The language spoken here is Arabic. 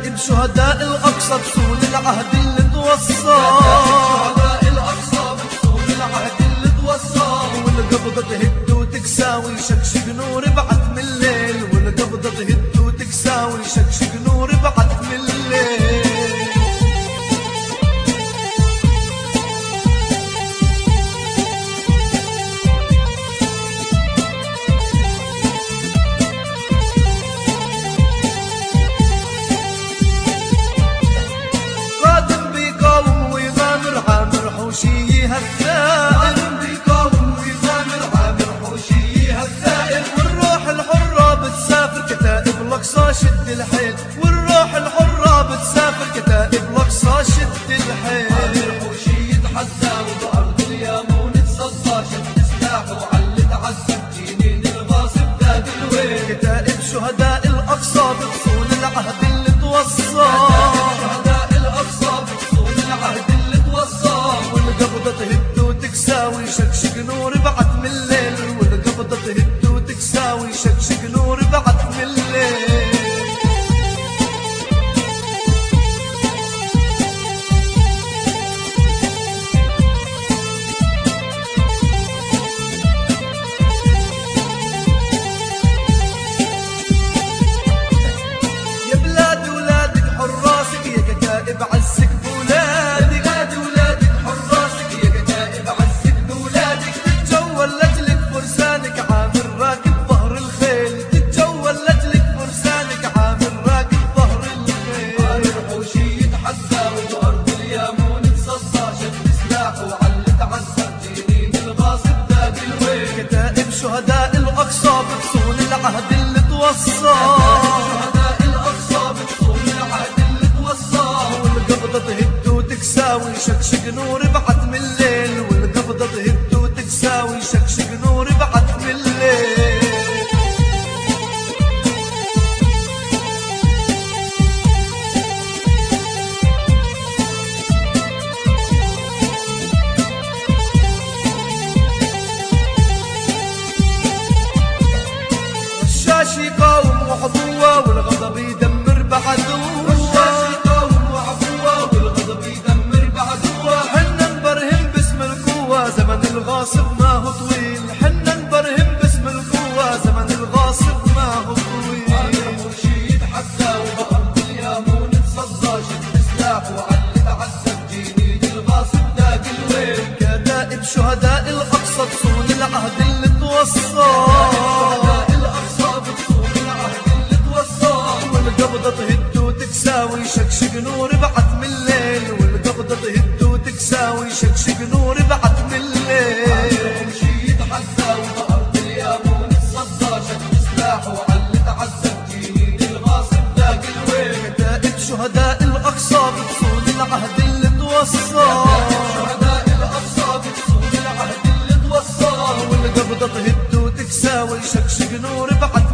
كتائب شهداء الأقصى بسود العهد اللي توصى. شهداء الأقصى بتصون العهد اللي توصى. والقبضة تهد وتكساوي شكشك نور بعد من الليل. والقبضة تهد يا مولد 19 يا كتائب عزك بولادك. بلاد ولادك حراسك يا كتائب عزك بولادك. تتجول لاجلك فرسانك عامر راكب ظهر الخيل. تتجول لاجلك فرسانك عامر راكب ظهر الخيل. عامر حوشي يتحدى وبأرض اليمون تصدى شد سلاح وعل تعذب جنين الغاصب داق الويل. كتائب شهداء الأقصى بتصون العهد اللي توصى. وتكساوي شكشك نور بعد الغاصب ما هو طويل. حنا نبرهم باسم القوة. زمن الغاصب ما هو طويل. عامر حوشي يتحدى وبأرض اليمون تصدى شد سلاح وعل تعذب جنين الغاصب داق الويل. كتائب شهداء الأقصى بتصون العهد اللي توصى. والقبضة تهد وتكساوي. شكشك نور بعد من الليل. والقبضة تهد وتكساوي. شكشك نور العهد اللي توصى. شهداء الأقصى بتصون العهد اللي توصى. والقبضة تهد وتكساوي شكشك نور بعد